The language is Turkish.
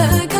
da